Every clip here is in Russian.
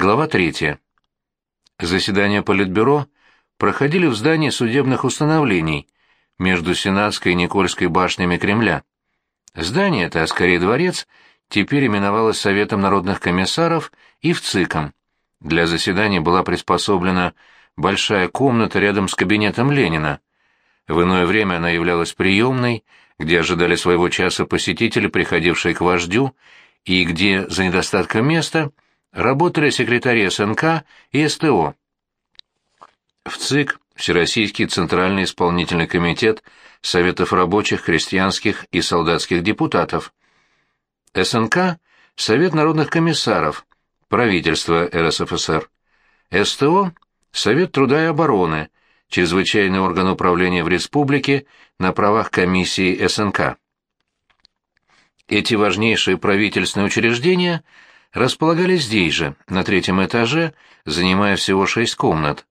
Глава 3. Заседания Политбюро проходили в здании судебных установлений между Сенатской и Никольской башнями Кремля. Здание это, а скорее дворец, теперь именовалось Советом народных комиссаров и ВЦИКом. Для заседаний была приспособлена большая комната рядом с кабинетом Ленина. В иное время она являлась приемной, где ожидали своего часа посетители, приходившие к вождю, и где, за недостатком места, работали секретари СНК и СТО. В ЦИК Всероссийский Центральный исполнительный комитет Советов рабочих, крестьянских и солдатских депутатов. СНК – Совет народных комиссаров, правительство РСФСР. СТО – Совет труда и обороны, чрезвычайный орган управления в республике на правах комиссии СНК. Эти важнейшие правительственные учреждения располагались здесь же, на третьем этаже, занимая всего шесть комнат.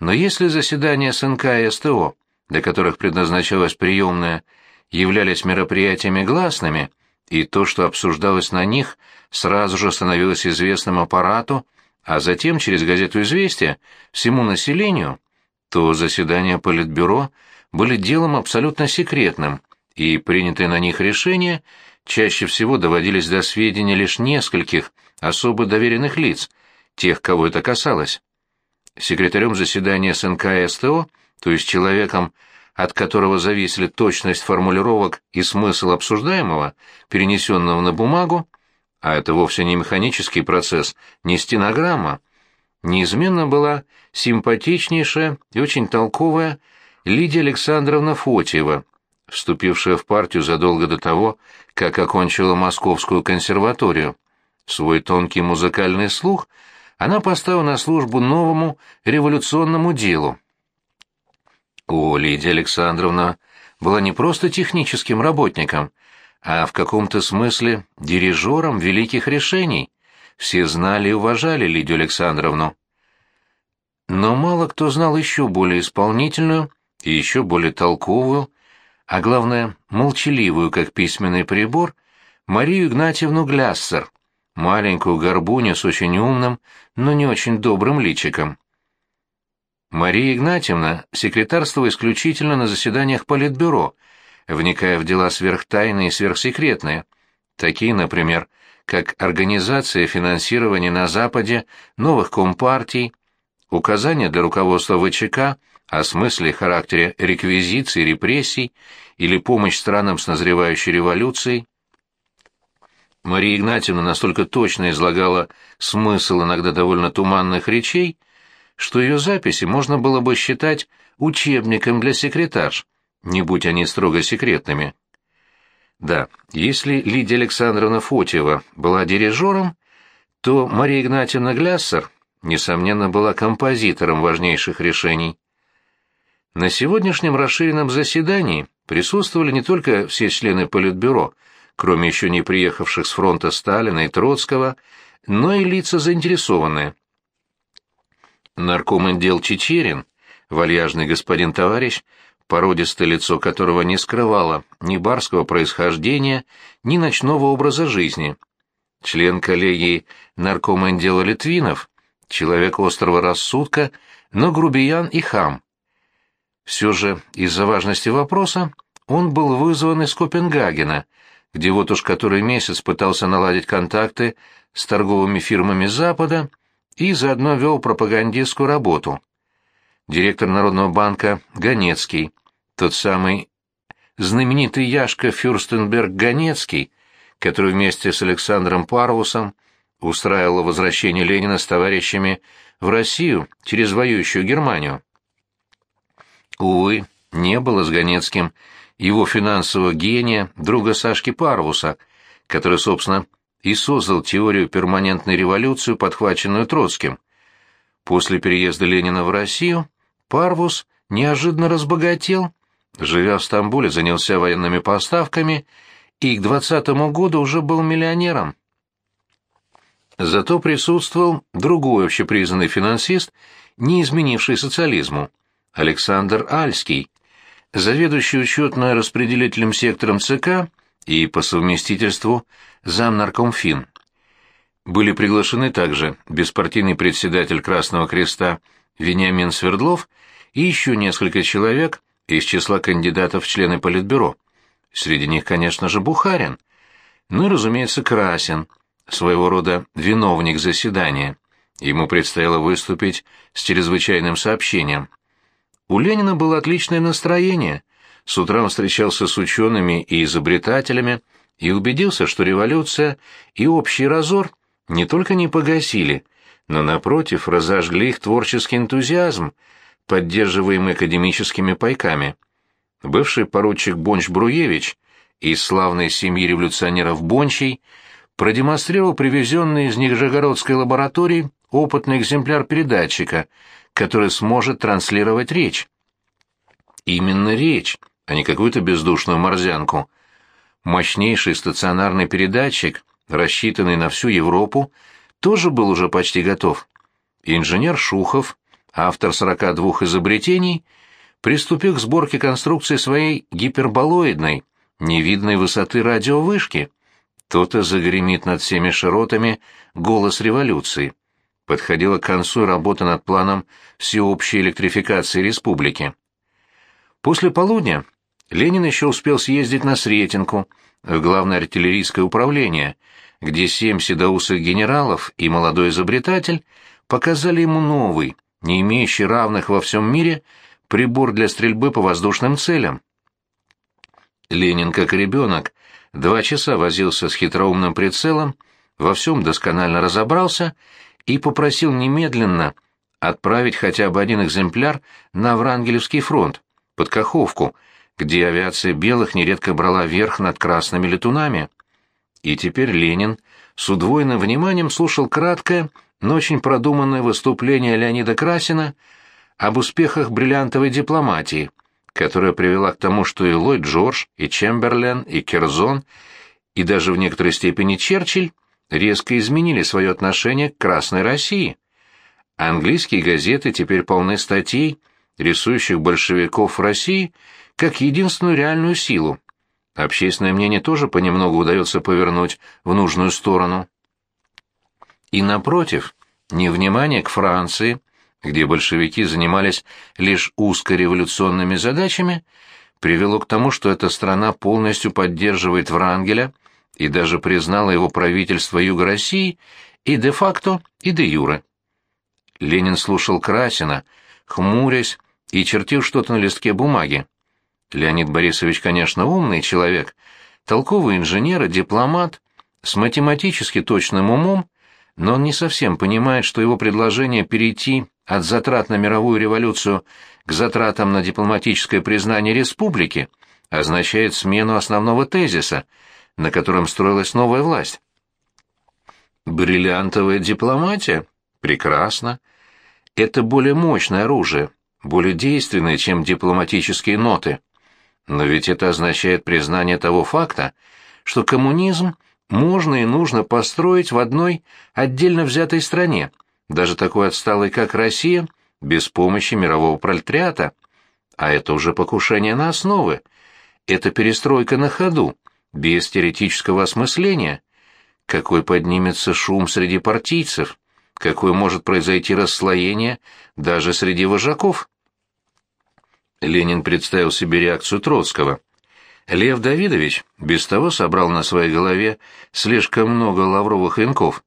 Но если заседания СНК и СТО, для которых предназначалась приемная, являлись мероприятиями гласными, и то, что обсуждалось на них, сразу же становилось известным аппарату, а затем через газету «Известия» всему населению, то заседания Политбюро были делом абсолютно секретным, и принятые на них решения чаще всего доводились до сведения лишь нескольких особо доверенных лиц, тех, кого это касалось. Секретарем заседания СНК СТО, то есть человеком, от которого зависели точность формулировок и смысл обсуждаемого, перенесенного на бумагу, а это вовсе не механический процесс, не стенограмма, неизменно была симпатичнейшая и очень толковая Лидия Александровна Фотьева, вступившая в партию задолго до того, как окончила Московскую консерваторию. Свой тонкий музыкальный слух она поставила на службу новому революционному делу. О, Лидия Александровна была не просто техническим работником, а в каком-то смысле дирижером великих решений. Все знали и уважали Лидию Александровну. Но мало кто знал еще более исполнительную и еще более толковую, а главное, молчаливую, как письменный прибор, Марию Игнатьевну Гляссер, маленькую горбуню с очень умным, но не очень добрым личиком. Мария Игнатьевна секретарствовала исключительно на заседаниях Политбюро, вникая в дела сверхтайные и сверхсекретные, такие, например, как организация финансирования на Западе новых компартий, указания для руководства ВЧК о смысле и характере реквизиций, репрессий или помощь странам с назревающей революцией. Мария Игнатьевна настолько точно излагала смысл иногда довольно туманных речей, что ее записи можно было бы считать учебником для секретарш, не будь они строго секретными. Да, если Лидия Александровна Фотьева была дирижером, то Мария Игнатьевна Гляссер, несомненно, была композитором важнейших решений. На сегодняшнем расширенном заседании присутствовали не только все члены Политбюро, кроме еще не приехавших с фронта Сталина и Троцкого, но и лица заинтересованные. Нарком отдел Чечерин, вальяжный господин-товарищ, породистое лицо которого не скрывало ни барского происхождения, ни ночного образа жизни. Член коллегии наркома отдела Литвинов, человек острого рассудка, но грубиян и хам. Все же из-за важности вопроса он был вызван из Копенгагена, где вот уж который месяц пытался наладить контакты с торговыми фирмами Запада и заодно вел пропагандистскую работу. Директор Народного банка Ганецкий, тот самый знаменитый Яшка Фюрстенберг Ганецкий, который вместе с Александром Парвусом устраивал возвращение Ленина с товарищами в Россию через воюющую Германию. Увы, не было с Ганецким его финансового гения, друга Сашки Парвуса, который, собственно, и создал теорию перманентной революции, подхваченную Троцким. После переезда Ленина в Россию Парвус неожиданно разбогател, живя в Стамбуле, занялся военными поставками и к двадцатому году уже был миллионером. Зато присутствовал другой общепризнанный финансист, не изменивший социализму, Александр Альский, заведующий учетно-распределительным сектором ЦК и по совместительству замнаркомфин. Были приглашены также беспартийный председатель Красного Креста Вениамин Свердлов и еще несколько человек из числа кандидатов в члены Политбюро. Среди них, конечно же, Бухарин. Ну и, разумеется, Красин, своего рода виновник заседания. Ему предстояло выступить с чрезвычайным сообщением. У Ленина было отличное настроение. С утра он встречался с учеными и изобретателями и убедился, что революция и общий разор не только не погасили, но, напротив, разожгли их творческий энтузиазм, поддерживаемый академическими пайками. Бывший поручик Бонч-Бруевич из славной семьи революционеров Бончей продемонстрировал привезенный из Нижегородской лаборатории опытный экземпляр передатчика, который сможет транслировать речь. Именно речь, а не какую-то бездушную морзянку. Мощнейший стационарный передатчик, рассчитанный на всю Европу, тоже был уже почти готов. Инженер Шухов, автор 42 изобретений, приступил к сборке конструкции своей гиперболоидной, невидной высоты радиовышки. То-то загремит над всеми широтами голос революции. Подходила к концу работа над планом всеобщей электрификации республики. После полудня Ленин еще успел съездить на Сретенку, в главное артиллерийское управление, где семь седоусых генералов и молодой изобретатель показали ему новый, не имеющий равных во всем мире, прибор для стрельбы по воздушным целям. Ленин, как ребенок, два часа возился с хитроумным прицелом, во всем досконально разобрался и попросил немедленно отправить хотя бы один экземпляр на Врангелевский фронт, под Каховку, где авиация белых нередко брала верх над красными летунами. И теперь Ленин с удвоенным вниманием слушал краткое, но очень продуманное выступление Леонида Красина об успехах бриллиантовой дипломатии, которая привела к тому, что и Ллойд Джордж, и Чемберлен, и Керзон, и даже в некоторой степени Черчилль резко изменили свое отношение к Красной России. Английские газеты теперь полны статей, рисующих большевиков в России как единственную реальную силу. Общественное мнение тоже понемногу удается повернуть в нужную сторону. И напротив, невнимание к Франции, где большевики занимались лишь узкореволюционными задачами, привело к тому, что эта страна полностью поддерживает Врангеля и даже признала его правительство Юга России и де-факто, и де-юре. Ленин слушал Красина, хмурясь и чертил что-то на листке бумаги. Леонид Борисович, конечно, умный человек, толковый инженер и дипломат, с математически точным умом, но он не совсем понимает, что его предложение перейти от затрат на мировую революцию к затратам на дипломатическое признание республики означает смену основного тезиса — на котором строилась новая власть. Бриллиантовая дипломатия? Прекрасно. Это более мощное оружие, более действенное, чем дипломатические ноты. Но ведь это означает признание того факта, что коммунизм можно и нужно построить в одной отдельно взятой стране, даже такой отсталой, как Россия, без помощи мирового пролетариата. А это уже покушение на основы. Это перестройка на ходу, без теоретического осмысления. Какой поднимется шум среди партийцев, какое может произойти расслоение даже среди вожаков. Ленин представил себе реакцию Троцкого. Лев Давидович без того собрал на своей голове слишком много лавровых венков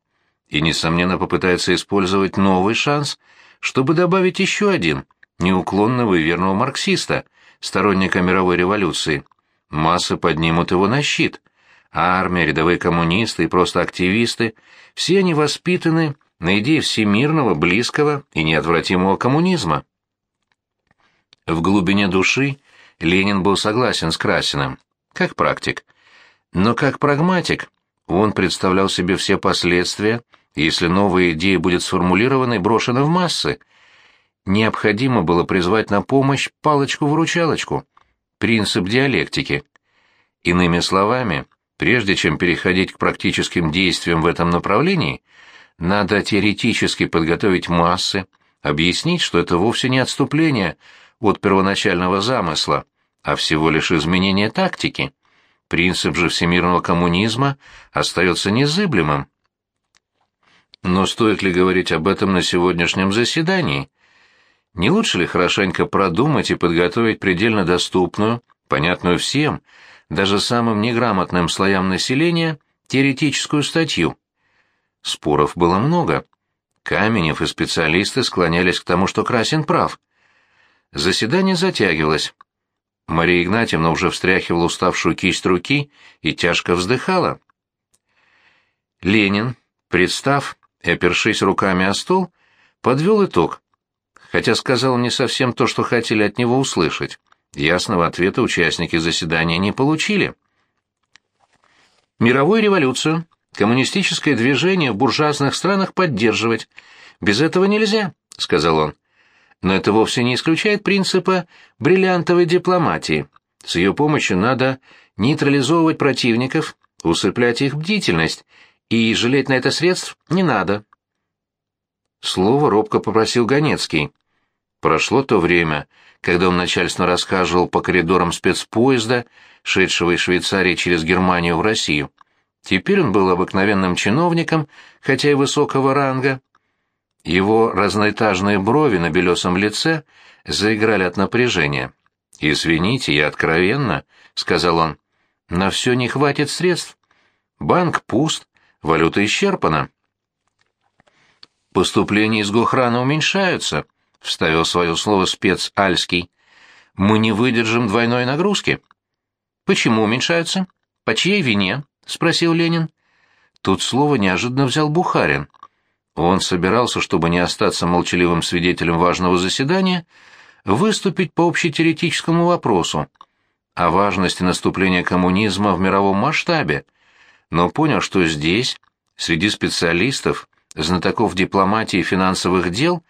и, несомненно, попытается использовать новый шанс, чтобы добавить еще один, неуклонного и верного марксиста, сторонника мировой революции. Массы поднимут его на щит. Армия, рядовые коммунисты и просто активисты — все они воспитаны на идее всемирного, близкого и неотвратимого коммунизма. В глубине души Ленин был согласен с Красиным, как практик. Но как прагматик он представлял себе все последствия, если новая идея будет сформулирована и брошена в массы. Необходимо было призвать на помощь палочку-выручалочку — принцип диалектики. Иными словами, прежде чем переходить к практическим действиям в этом направлении, надо теоретически подготовить массы, объяснить, что это вовсе не отступление от первоначального замысла, а всего лишь изменение тактики. Принцип же всемирного коммунизма остается незыблемым. Но стоит ли говорить об этом на сегодняшнем заседании? Не лучше ли хорошенько продумать и подготовить предельно доступную, понятную всем, даже самым неграмотным слоям населения, теоретическую статью? Споров было много. Каменев и специалисты склонялись к тому, что Красин прав. Заседание затягивалось. Мария Игнатьевна уже встряхивала уставшую кисть руки и тяжко вздыхала. Ленин, представ и опершись руками о стол, подвел итог, хотя сказал не совсем то, что хотели от него услышать. Ясного ответа участники заседания не получили. Мировую революцию, коммунистическое движение в буржуазных странах поддерживать. Без этого нельзя, — сказал он. Но это вовсе не исключает принципа бриллиантовой дипломатии. С ее помощью надо нейтрализовывать противников, усыплять их бдительность, и жалеть на это средств не надо. Слово робко попросил Ганецкий. Прошло то время, когда он начальственно рассказывал по коридорам спецпоезда, шедшего из Швейцарии через Германию в Россию. Теперь он был обыкновенным чиновником, хотя и высокого ранга, его разноэтажные брови на белесом лице заиграли от напряжения. «Извините, я откровенно», — сказал он, — «на все не хватит средств. Банк пуст, валюта исчерпана». «Поступления из Гохрана уменьшаются», — вставил свое слово спец Альский. «Мы не выдержим двойной нагрузки». «Почему уменьшаются? По чьей вине?» — спросил Ленин. Тут слово неожиданно взял Бухарин — он собирался, чтобы не остаться молчаливым свидетелем важного заседания, выступить по общетеоретическому вопросу о важности наступления коммунизма в мировом масштабе, но понял, что здесь, среди специалистов, знатоков дипломатии и финансовых дел,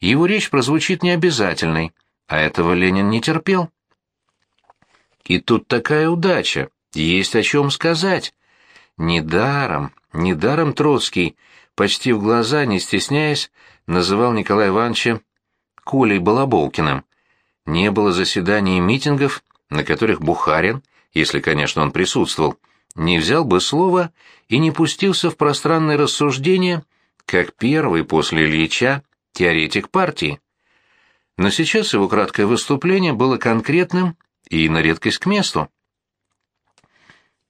его речь прозвучит необязательной, а этого Ленин не терпел. И тут такая удача, есть о чем сказать. Недаром, недаром Троцкий почти в глаза, не стесняясь, называл Николая Ивановича Колей Балаболкиным. Не было заседаний и митингов, на которых Бухарин, если, конечно, он присутствовал, не взял бы слова и не пустился в пространные рассуждения, как первый после Ильича теоретик партии. Но сейчас его краткое выступление было конкретным и на редкость к месту.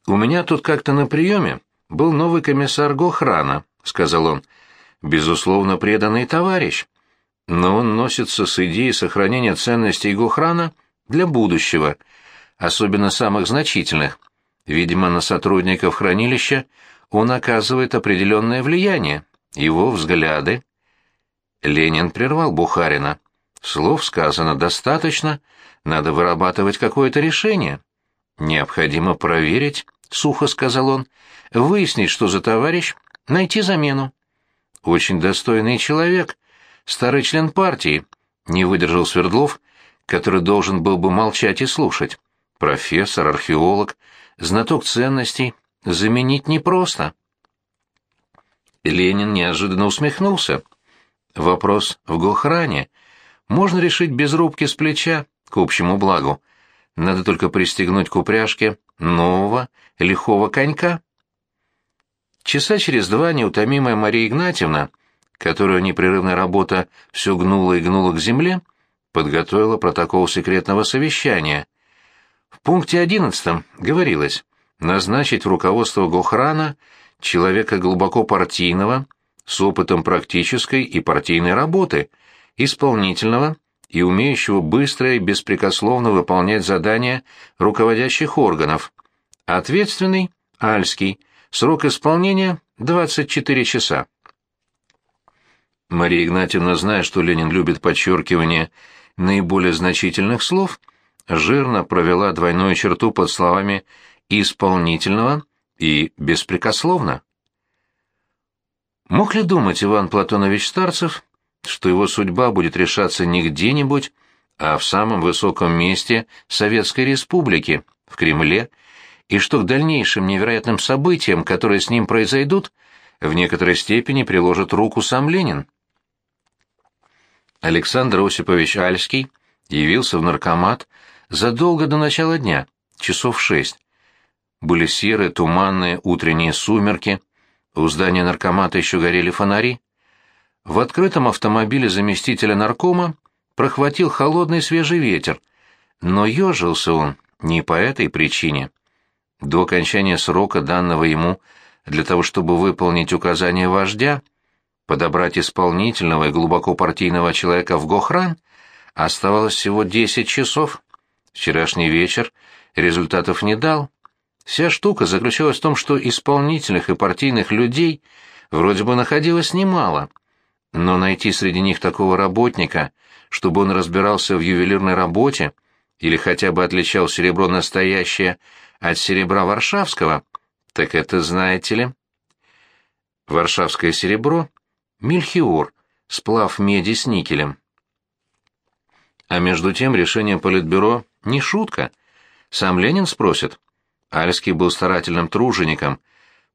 «У меня тут как-то на приеме был новый комиссар Гохрана», — сказал он, — «безусловно, преданный товарищ, но он носится с идеей сохранения ценностей Гохрана для будущего, особенно самых значительных. Видимо, на сотрудников хранилища он оказывает определенное влияние, его взгляды». Ленин прервал Бухарина. «Слов сказано достаточно, надо вырабатывать какое-то решение». «Необходимо проверить», — сухо сказал он, — «выяснить, что за товарищ, найти замену. Очень достойный человек, старый член партии, не выдержал Свердлов, который должен был бы молчать и слушать. Профессор, археолог, знаток ценностей, заменить непросто. Ленин неожиданно усмехнулся. Вопрос в Гохране можно решить без рубки с плеча, к общему благу. Надо только пристегнуть к упряжке нового лихого конька. Часа через два неутомимая Мария Игнатьевна, которую непрерывная работа все гнула и гнула к земле, подготовила протокол секретного совещания. В пункте одиннадцатом говорилось назначить в руководство Гохрана человека глубоко партийного, с опытом практической и партийной работы, исполнительного и умеющего быстро и беспрекословно выполнять задания руководящих органов. Ответственный – Альский – Срок исполнения — 24 часа. Мария Игнатьевна, зная, что Ленин любит подчеркивание наиболее значительных слов, жирно провела двойную черту под словами «исполнительного» и «беспрекословно». Мог ли думать Иван Платонович Старцев, что его судьба будет решаться не где-нибудь, а в самом высоком месте Советской Республики, в Кремле, и что к дальнейшим невероятным событиям, которые с ним произойдут, в некоторой степени приложит руку сам Ленин. Александр Осипович Альский явился в наркомат задолго до начала дня, часов шесть. Были серые, туманные утренние сумерки, У здания наркомата еще горели фонари. В открытом автомобиле заместителя наркома прохватил холодный свежий ветер, но ежился он не по этой причине. До окончания срока, данного ему для того, чтобы выполнить указания вождя, подобрать исполнительного и глубоко партийного человека в Гохран, оставалось всего десять часов. Вчерашний вечер результатов не дал. Вся штука заключалась в том, что исполнительных и партийных людей вроде бы находилось немало, но найти среди них такого работника, чтобы он разбирался в ювелирной работе или хотя бы отличал серебро настоящее от серебра варшавского, так это знаете ли? Варшавское серебро — мельхиор, сплав меди с никелем. А между тем решение Политбюро не шутка. Сам Ленин спросит. Альский был старательным тружеником,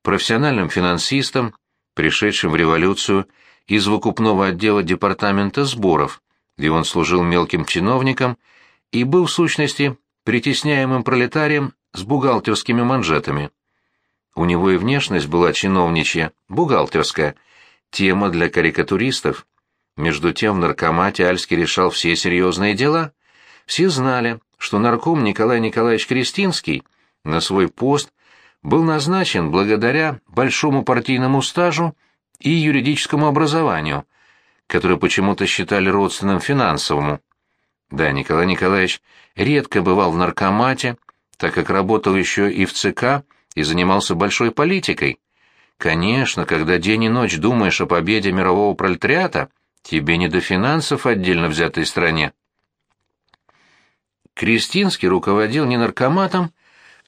профессиональным финансистом, пришедшим в революцию из выкупного отдела департамента сборов, где он служил мелким чиновником и был, в сущности, притесняемым пролетарием с бухгалтерскими манжетами. У него и внешность была чиновничья, бухгалтерская, тема для карикатуристов. Между тем в наркомате Альский решал все серьезные дела. Все знали, что нарком Николай Николаевич Крестинский на свой пост был назначен благодаря большому партийному стажу и юридическому образованию, которое почему-то считали родственным финансовому. Да, Николай Николаевич редко бывал в наркомате, так как работал еще и в ЦК и занимался большой политикой. Конечно, когда день и ночь думаешь о победе мирового пролетариата, тебе не до финансов отдельно взятой стране. Кристинский руководил не наркоматом,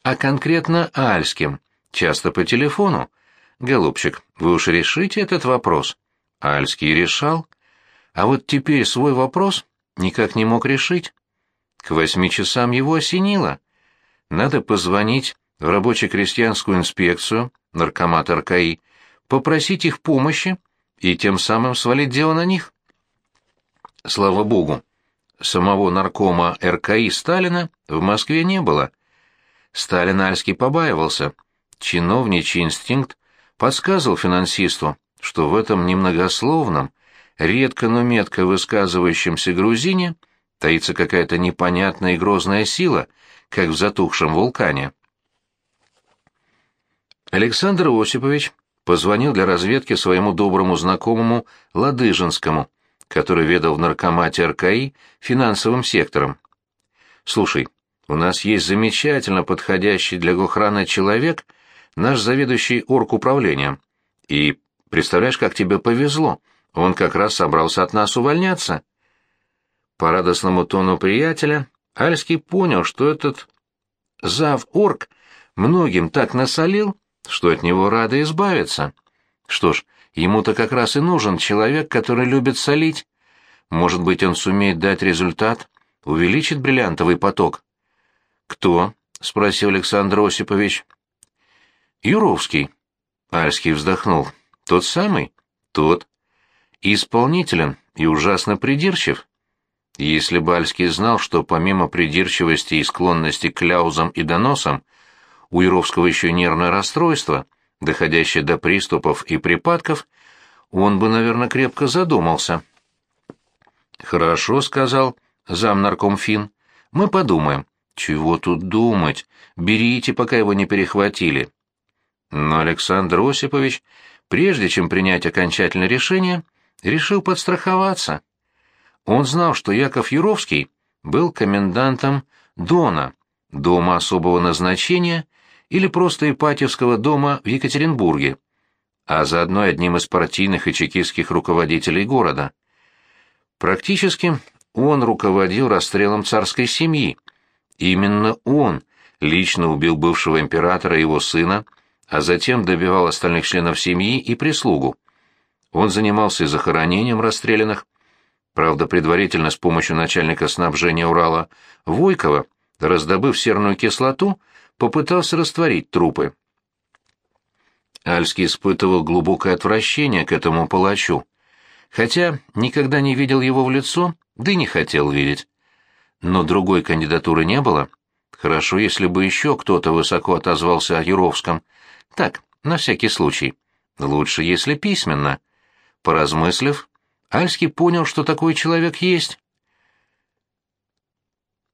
а конкретно Альским, часто по телефону. «Голубчик, вы уж решите этот вопрос?» Альский решал. А вот теперь свой вопрос никак не мог решить. К восьми часам его осенило. Надо позвонить в рабоче-крестьянскую инспекцию, наркомат РКИ, попросить их помощи и тем самым свалить дело на них. Слава богу, самого наркома РКИ Сталина в Москве не было. Сталин Альский побаивался. Чиновничий инстинкт подсказывал финансисту, что в этом немногословном, редко, но метко высказывающемся грузине таится какая-то непонятная и грозная сила, как в затухшем вулкане. Александр Осипович позвонил для разведки своему доброму знакомому Ладыжинскому, который ведал в наркомате РКИ финансовым сектором. «Слушай, у нас есть замечательно подходящий для Гохрана человек, наш заведующий оргуправлением. И представляешь, как тебе повезло, он как раз собрался от нас увольняться». По радостному тону приятеля Альский понял, что этот зав орг многим так насолил, что от него рады избавиться. Что ж, ему-то как раз и нужен человек, который любит солить. Может быть, он сумеет дать результат, увеличит бриллиантовый поток. «Кто?» — спросил Александр Осипович. «Юровский». Альский вздохнул. «Тот самый?» «Тот. Исполнителен и ужасно придирчив. Если бы Альский знал, что помимо придирчивости и склонности к кляузам и доносам, у Юровского еще нервное расстройство, доходящее до приступов и припадков, он бы, наверное, крепко задумался. «Хорошо», — сказал зам наркомфин, — «мы подумаем». «Чего тут думать? Берите, пока его не перехватили». Но Александр Осипович, прежде чем принять окончательное решение, решил подстраховаться. Он знал, что Яков Юровский был комендантом Дона, дома особого назначения, или просто Ипатьевского дома в Екатеринбурге, а заодно одним из партийных и чекистских руководителей города. Практически он руководил расстрелом царской семьи. Именно он лично убил бывшего императора и его сына, а затем добивал остальных членов семьи и прислугу. Он занимался и захоронением расстрелянных, правда, предварительно с помощью начальника снабжения Урала Войкова, раздобыв серную кислоту, попытался растворить трупы. Альский испытывал глубокое отвращение к этому палачу, хотя никогда не видел его в лицо, да и не хотел видеть. Но другой кандидатуры не было. Хорошо, если бы еще кто-то высоко отозвался о Юровском. Так, на всякий случай. лучше, если письменно. Поразмыслив, Альский понял, что такой человек есть.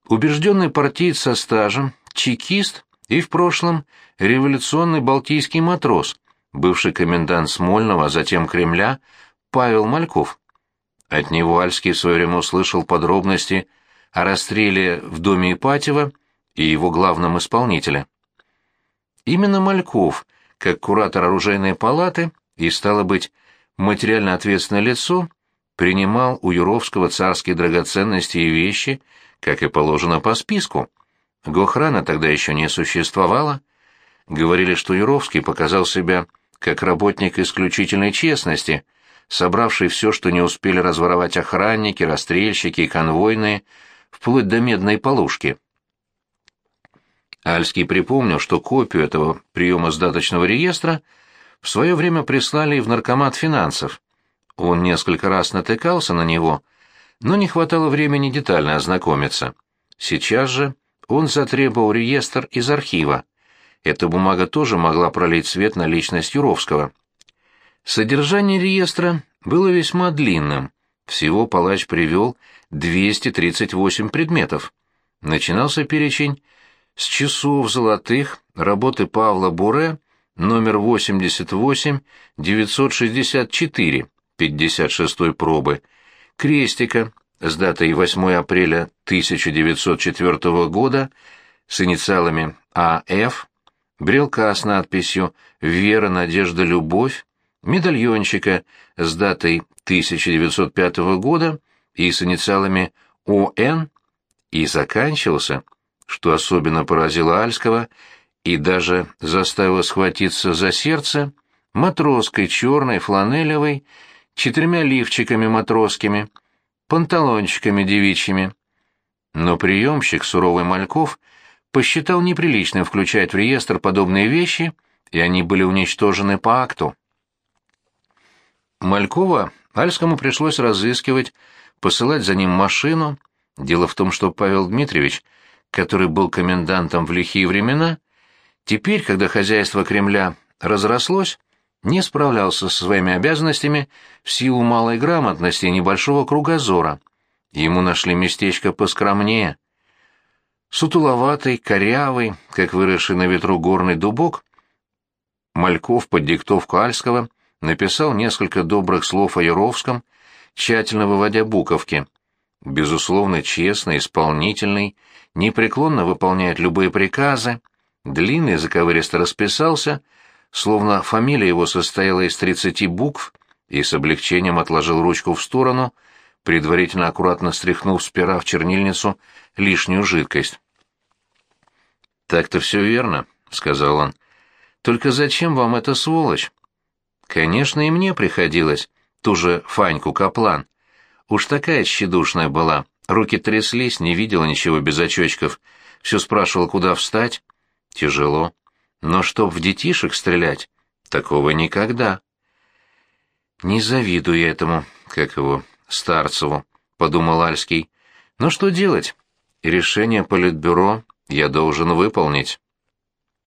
Убежденный партиец со стажем, чекист и в прошлом революционный балтийский матрос, бывший комендант Смольного, а затем Кремля, Павел Мальков. От него Альский в свое время услышал подробности о расстреле в доме Ипатьева и его главном исполнителе. Именно Мальков, как куратор оружейной палаты и, стало быть, материально ответственное лицо, принимал у Юровского царские драгоценности и вещи, как и положено по списку. Гохрана тогда еще не существовало. Говорили, что Юровский показал себя как работник исключительной честности, собравший все, что не успели разворовать охранники, расстрельщики и конвойные, вплоть до медной полушки. Альский припомнил, что копию этого приема сдаточного реестра в свое время прислали в наркомат финансов. Он несколько раз натыкался на него, но не хватало времени детально ознакомиться. Сейчас же он затребовал реестр из архива. Эта бумага тоже могла пролить свет на личность Юровского. Содержание реестра было весьма длинным. Всего палач привел 238 предметов. Начинался перечень с часов золотых работы Павла Буре номер 88-964, 56 пробы, крестика с датой 8 апреля 1904 года с инициалами А.Ф., брелка с надписью «Вера, надежда, любовь», медальончика с датой 1905 года и с инициалами «ОН» и заканчивался что особенно поразило Альского и даже заставило схватиться за сердце, матроской черной, фланелевой, четырьмя лифчиками матросскими, панталончиками девичьими. Но приемщик, суровый Мальков, посчитал неприличным включать в реестр подобные вещи, и они были уничтожены по акту. Малькова Альскому пришлось разыскивать, посылать за ним машину. Дело в том, что Павел Дмитриевич — который был комендантом в лихие времена, теперь, когда хозяйство Кремля разрослось, не справлялся со своими обязанностями в силу малой грамотности и небольшого кругозора. Ему нашли местечко поскромнее. Сутуловатый, корявый, как выросший на ветру горный дубок, Мальков под диктовку Альского написал несколько добрых слов о Яровском, тщательно выводя буковки. Безусловно, честный, исполнительный, непреклонно выполняет любые приказы, длинный заковыристо расписался, словно фамилия его состояла из тридцати букв, и с облегчением отложил ручку в сторону, предварительно аккуратно стряхнув с пера в чернильницу лишнюю жидкость. «Так-то все верно», — сказал он. «Только зачем вам эта сволочь?» «Конечно, и мне приходилось, ту же Фаньку Каплан. Уж такая тщедушная была, Руки тряслись, не видела ничего без очочков. Все спрашивала, куда встать. Тяжело. Но чтоб в детишек стрелять, такого никогда. Не завидую я этому, как его, Старцеву, подумал Альский. Но что делать? Решение политбюро я должен выполнить.